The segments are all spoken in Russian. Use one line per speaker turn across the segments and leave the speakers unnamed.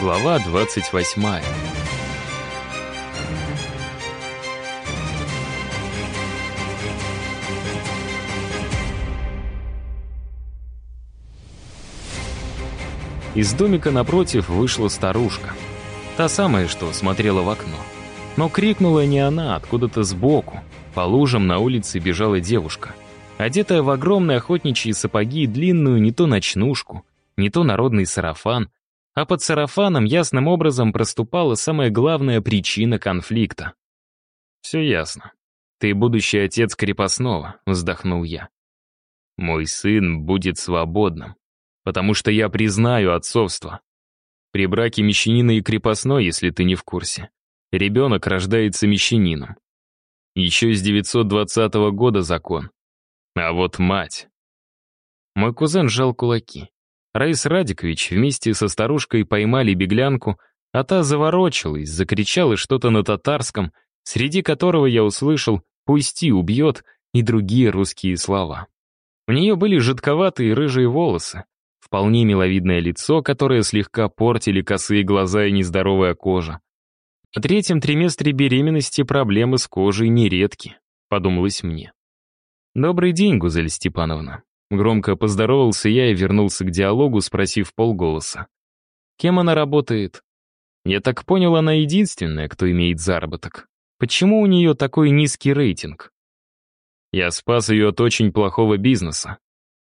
Глава 28. Из домика напротив вышла старушка. Та самая, что смотрела в окно. Но крикнула не она, откуда-то сбоку. По лужам на улице бежала девушка. Одетая в огромные охотничьи сапоги и длинную не то ночнушку, не то народный сарафан, а под сарафаном ясным образом проступала самая главная причина конфликта. «Все ясно. Ты будущий отец крепостного», — вздохнул я. «Мой сын будет свободным, потому что я признаю отцовство. При браке мещанина и крепостной, если ты не в курсе, ребенок рождается мещанином. Еще с 920 года закон. А вот мать...» Мой кузен сжал кулаки. Раис Радикович вместе со старушкой поймали беглянку, а та заворочилась, закричала что-то на татарском, среди которого я услышал «пусти, убьет» и другие русские слова. У нее были жидковатые рыжие волосы, вполне миловидное лицо, которое слегка портили косые глаза и нездоровая кожа. На третьем триместре беременности проблемы с кожей нередки, подумалось мне. «Добрый день, Гузель Степановна», Громко поздоровался я и вернулся к диалогу, спросив полголоса. «Кем она работает?» «Я так понял, она единственная, кто имеет заработок. Почему у нее такой низкий рейтинг?» Я спас ее от очень плохого бизнеса.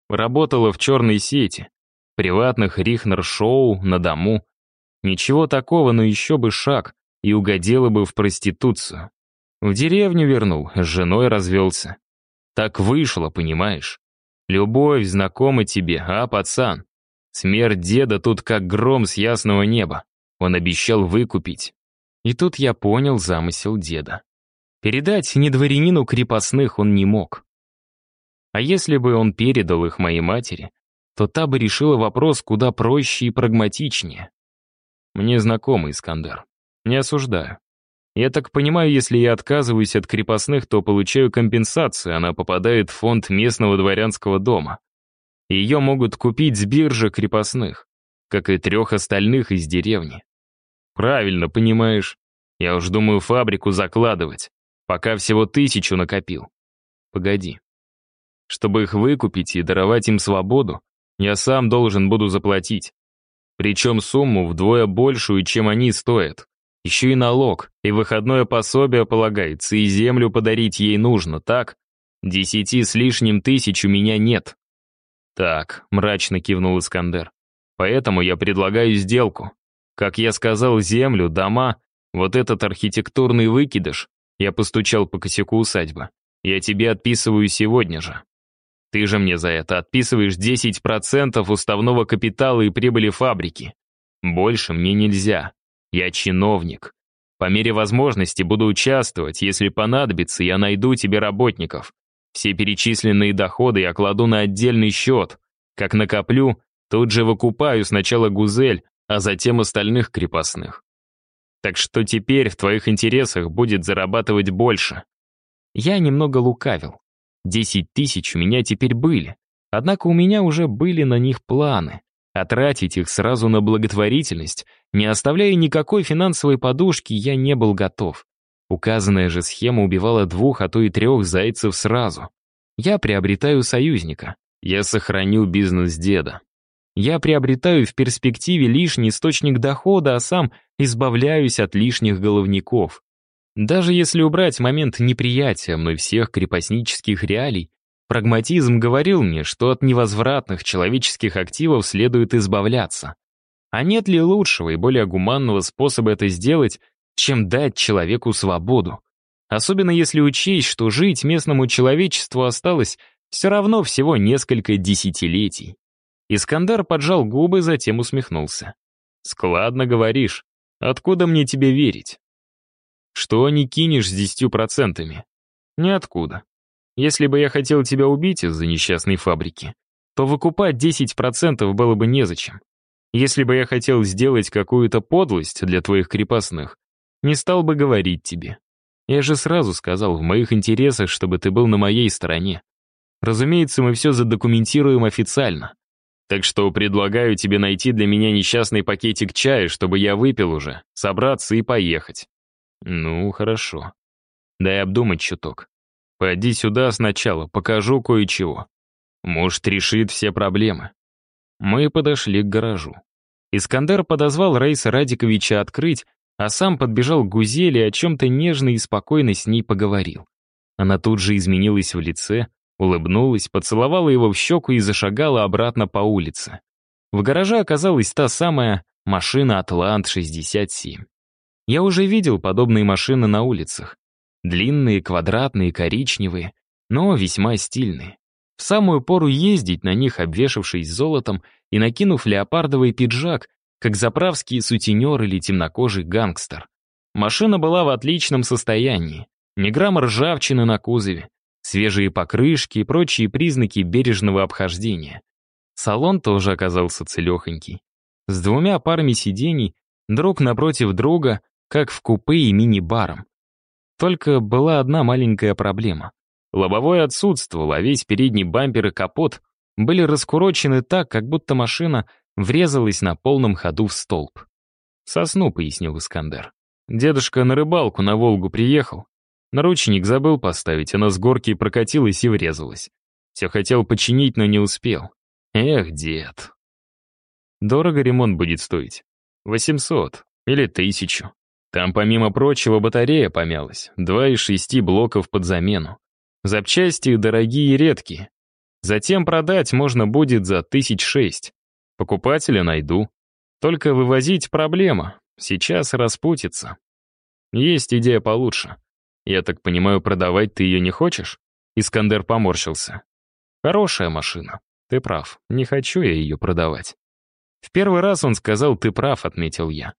Работала в черной сети, приватных рихнер-шоу, на дому. Ничего такого, но еще бы шаг, и угодила бы в проституцию. В деревню вернул, с женой развелся. Так вышло, понимаешь? Любовь знакома тебе, а, пацан? Смерть деда тут как гром с ясного неба. Он обещал выкупить. И тут я понял замысел деда. Передать ни дворянину крепостных он не мог. А если бы он передал их моей матери, то та бы решила вопрос куда проще и прагматичнее. Мне знакомый Искандер. Не осуждаю. Я так понимаю, если я отказываюсь от крепостных, то получаю компенсацию, она попадает в фонд местного дворянского дома. Ее могут купить с биржи крепостных, как и трех остальных из деревни. Правильно, понимаешь. Я уж думаю фабрику закладывать, пока всего тысячу накопил. Погоди. Чтобы их выкупить и даровать им свободу, я сам должен буду заплатить. Причем сумму вдвое большую, чем они стоят. Еще и налог, и выходное пособие полагается, и землю подарить ей нужно, так? Десяти с лишним тысяч у меня нет. Так, мрачно кивнул Искандер. Поэтому я предлагаю сделку. Как я сказал, землю, дома, вот этот архитектурный выкидыш, я постучал по косяку усадьбы, я тебе отписываю сегодня же. Ты же мне за это отписываешь 10% уставного капитала и прибыли фабрики. Больше мне нельзя. Я чиновник. По мере возможности буду участвовать. Если понадобится, я найду тебе работников. Все перечисленные доходы я кладу на отдельный счет. Как накоплю, тут же выкупаю сначала гузель, а затем остальных крепостных. Так что теперь в твоих интересах будет зарабатывать больше. Я немного лукавил. Десять тысяч у меня теперь были. Однако у меня уже были на них планы а тратить их сразу на благотворительность, не оставляя никакой финансовой подушки, я не был готов. Указанная же схема убивала двух, а то и трех зайцев сразу. Я приобретаю союзника. Я сохраню бизнес деда. Я приобретаю в перспективе лишний источник дохода, а сам избавляюсь от лишних головников. Даже если убрать момент неприятия мной всех крепостнических реалий, Прагматизм говорил мне, что от невозвратных человеческих активов следует избавляться. А нет ли лучшего и более гуманного способа это сделать, чем дать человеку свободу? Особенно если учесть, что жить местному человечеству осталось все равно всего несколько десятилетий. Искандар поджал губы, затем усмехнулся. «Складно говоришь. Откуда мне тебе верить?» «Что не кинешь с десятью процентами?» «Ниоткуда. Если бы я хотел тебя убить из-за несчастной фабрики, то выкупать 10% было бы незачем. Если бы я хотел сделать какую-то подлость для твоих крепостных, не стал бы говорить тебе. Я же сразу сказал, в моих интересах, чтобы ты был на моей стороне. Разумеется, мы все задокументируем официально. Так что предлагаю тебе найти для меня несчастный пакетик чая, чтобы я выпил уже, собраться и поехать». «Ну, хорошо. Дай обдумать чуток. Пойди сюда сначала, покажу кое-чего. Может, решит все проблемы». Мы подошли к гаражу. Искандер подозвал Раиса Радиковича открыть, а сам подбежал к Гузели и о чем-то нежно и спокойно с ней поговорил. Она тут же изменилась в лице, улыбнулась, поцеловала его в щеку и зашагала обратно по улице. В гараже оказалась та самая машина «Атлант-67». Я уже видел подобные машины на улицах. Длинные, квадратные, коричневые, но весьма стильные. В самую пору ездить на них, обвешавшись золотом и накинув леопардовый пиджак, как заправский сутенер или темнокожий гангстер. Машина была в отличном состоянии. Ни грамма ржавчины на кузове, свежие покрышки и прочие признаки бережного обхождения. Салон тоже оказался целехонький. С двумя парами сидений, друг напротив друга, как в купе и мини-баром. Только была одна маленькая проблема. Лобовое отсутствовало, а весь передний бампер и капот были раскурочены так, как будто машина врезалась на полном ходу в столб. «Сосну», — пояснил Искандер. «Дедушка на рыбалку на Волгу приехал, Наручник забыл поставить, она с горки прокатилась и врезалась. Все хотел починить, но не успел. Эх, дед. Дорого ремонт будет стоить. 800 или 1000. Там, помимо прочего, батарея помялась. Два из шести блоков под замену. Запчасти дорогие и редкие. Затем продать можно будет за тысяч шесть. Покупателя найду. Только вывозить проблема. Сейчас распутится. Есть идея получше. «Я так понимаю, продавать ты ее не хочешь?» Искандер поморщился. «Хорошая машина. Ты прав. Не хочу я ее продавать». В первый раз он сказал «ты прав», — отметил я.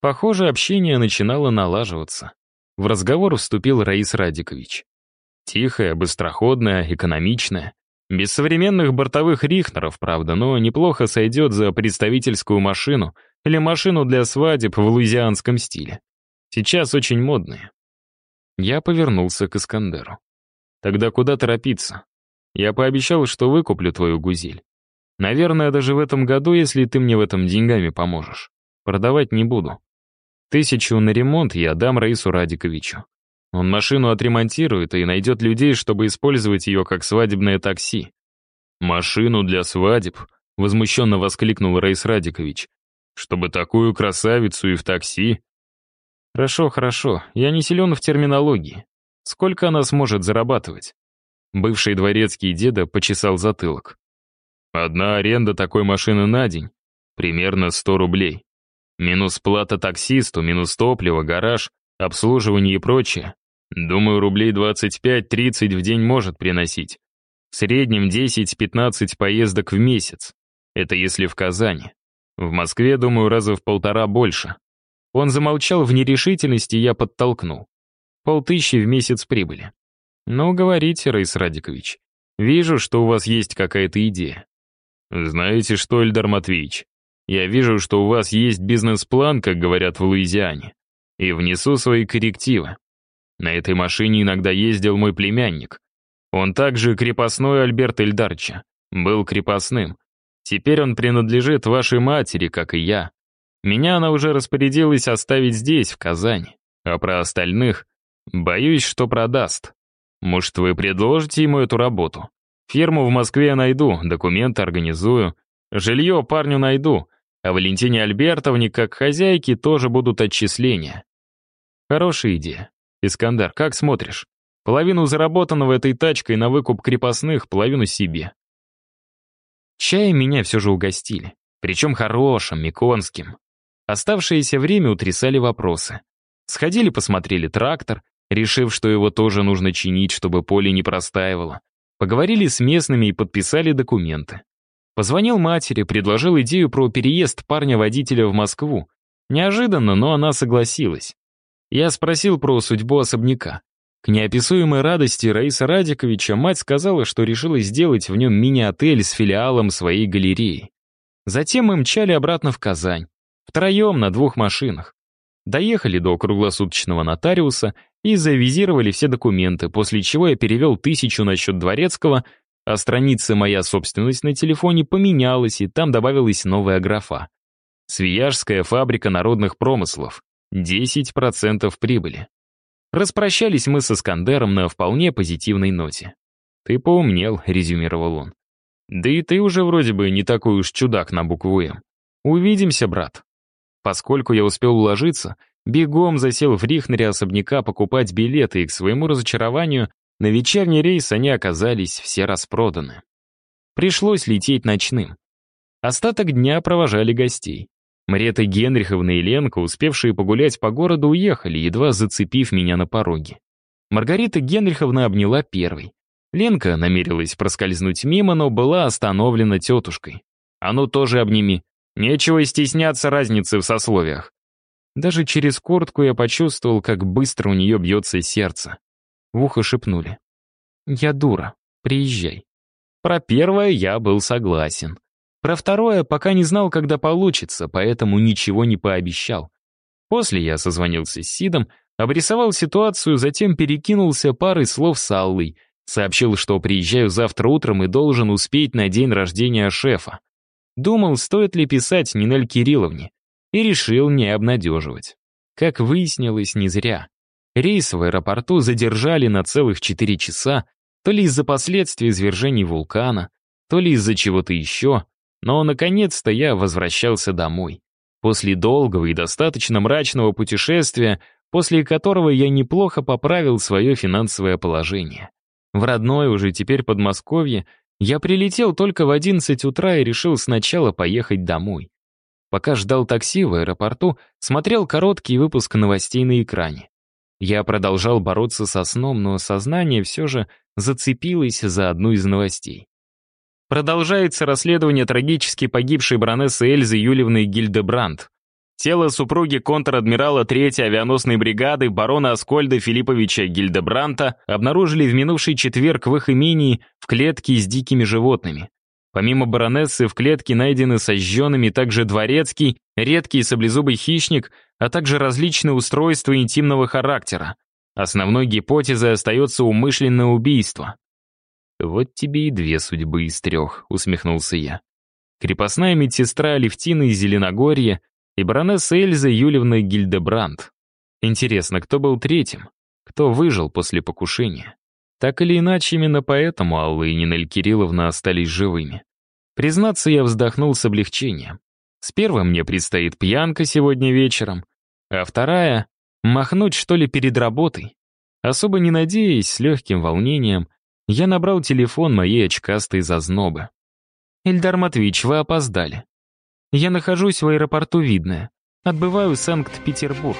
Похоже, общение начинало налаживаться. В разговор вступил Раис Радикович. Тихая, быстроходная, экономичная. Без современных бортовых рихнеров, правда, но неплохо сойдет за представительскую машину или машину для свадеб в луизианском стиле. Сейчас очень модные. Я повернулся к Искандеру. «Тогда куда торопиться? Я пообещал, что выкуплю твою гузель. Наверное, даже в этом году, если ты мне в этом деньгами поможешь. Продавать не буду. Тысячу на ремонт я дам Раису Радиковичу. Он машину отремонтирует и найдет людей, чтобы использовать ее как свадебное такси. «Машину для свадеб?» — возмущенно воскликнул Раис Радикович. «Чтобы такую красавицу и в такси?» Хорошо, хорошо, я не силен в терминологии. Сколько она сможет зарабатывать? Бывший дворецкий деда почесал затылок. Одна аренда такой машины на день. Примерно 100 рублей. Минус плата таксисту, минус топливо, гараж, обслуживание и прочее. Думаю, рублей 25-30 в день может приносить. В среднем 10-15 поездок в месяц. Это если в Казани. В Москве, думаю, раза в полтора больше. Он замолчал в нерешительности, я подтолкнул. Полтыщи в месяц прибыли. «Ну, говорите, Рейс Радикович. Вижу, что у вас есть какая-то идея». «Знаете что, Эльдар Матвеевич, я вижу, что у вас есть бизнес-план, как говорят в Луизиане, и внесу свои коррективы. На этой машине иногда ездил мой племянник. Он также крепостной Альберт Эльдарча. Был крепостным. Теперь он принадлежит вашей матери, как и я. Меня она уже распорядилась оставить здесь, в Казани. А про остальных боюсь, что продаст. Может, вы предложите ему эту работу? Фирму в Москве я найду, документы организую, жилье парню найду, а Валентине Альбертовне, как хозяйке, тоже будут отчисления. Хорошая идея. Искандар, как смотришь? Половину заработанного этой тачкой на выкуп крепостных, половину себе. Чаем меня все же угостили. Причем хорошим, миконским. Оставшееся время утрясали вопросы. Сходили, посмотрели трактор, решив, что его тоже нужно чинить, чтобы поле не простаивало. Поговорили с местными и подписали документы. Позвонил матери, предложил идею про переезд парня-водителя в Москву. Неожиданно, но она согласилась. Я спросил про судьбу особняка. К неописуемой радости Раиса Радиковича мать сказала, что решила сделать в нем мини-отель с филиалом своей галереи. Затем мы мчали обратно в Казань. Втроем на двух машинах. Доехали до круглосуточного нотариуса и завизировали все документы, после чего я перевел тысячу на счет дворецкого, а страница «Моя собственность» на телефоне поменялась, и там добавилась новая графа. Свияжская фабрика народных промыслов. 10% прибыли. Распрощались мы со Скандером на вполне позитивной ноте. «Ты поумнел», — резюмировал он. «Да и ты уже вроде бы не такой уж чудак на букву «М». Увидимся, брат». Поскольку я успел уложиться, бегом засел в Рихнере особняка покупать билеты, и к своему разочарованию на вечерний рейс они оказались все распроданы. Пришлось лететь ночным. Остаток дня провожали гостей. Марета Генриховна и Ленка, успевшие погулять по городу, уехали, едва зацепив меня на пороге. Маргарита Генриховна обняла первой. Ленка намерилась проскользнуть мимо, но была остановлена тетушкой. «А ну тоже обними. Нечего стесняться разницы в сословиях». Даже через куртку я почувствовал, как быстро у нее бьется сердце. В ухо шепнули. «Я дура. Приезжай». Про первое я был согласен. Про второе пока не знал, когда получится, поэтому ничего не пообещал. После я созвонился с Сидом, обрисовал ситуацию, затем перекинулся парой слов с Аллой, сообщил, что приезжаю завтра утром и должен успеть на день рождения шефа. Думал, стоит ли писать Нинель Кирилловне, и решил не обнадеживать. Как выяснилось, не зря. Рейс в аэропорту задержали на целых 4 часа, то ли из-за последствий извержений вулкана, то ли из-за чего-то еще, но наконец-то я возвращался домой. После долгого и достаточно мрачного путешествия, после которого я неплохо поправил свое финансовое положение. В родное уже теперь Подмосковье я прилетел только в 11 утра и решил сначала поехать домой. Пока ждал такси в аэропорту, смотрел короткий выпуск новостей на экране. Я продолжал бороться со сном, но сознание все же зацепилось за одну из новостей. Продолжается расследование трагически погибшей баронессы Эльзы Юлевны Гильдебранд. Тело супруги контр-адмирала 3-й авианосной бригады барона Аскольда Филипповича Гильдебранта обнаружили в минувший четверг в их имении в клетке с дикими животными. Помимо баронессы в клетке найдены сожженными также дворецкий, редкий саблезубый хищник, а также различные устройства интимного характера. Основной гипотезой остается умышленное убийство. «Вот тебе и две судьбы из трех», — усмехнулся я. Крепостная медсестра Алевтина из Зеленогорья и баронесса Эльза Юлевна Гильдебранд. Интересно, кто был третьим? Кто выжил после покушения? Так или иначе, именно поэтому Алла и Нинель Кирилловна остались живыми. Признаться, я вздохнул с облегчением. С первым мне предстоит пьянка сегодня вечером, а вторая — махнуть, что ли, перед работой. Особо не надеясь, с легким волнением, я набрал телефон моей очкастой зазнобы. «Эльдар Матвеевич, вы опоздали. Я нахожусь в аэропорту Видное. Отбываю Санкт-Петербург.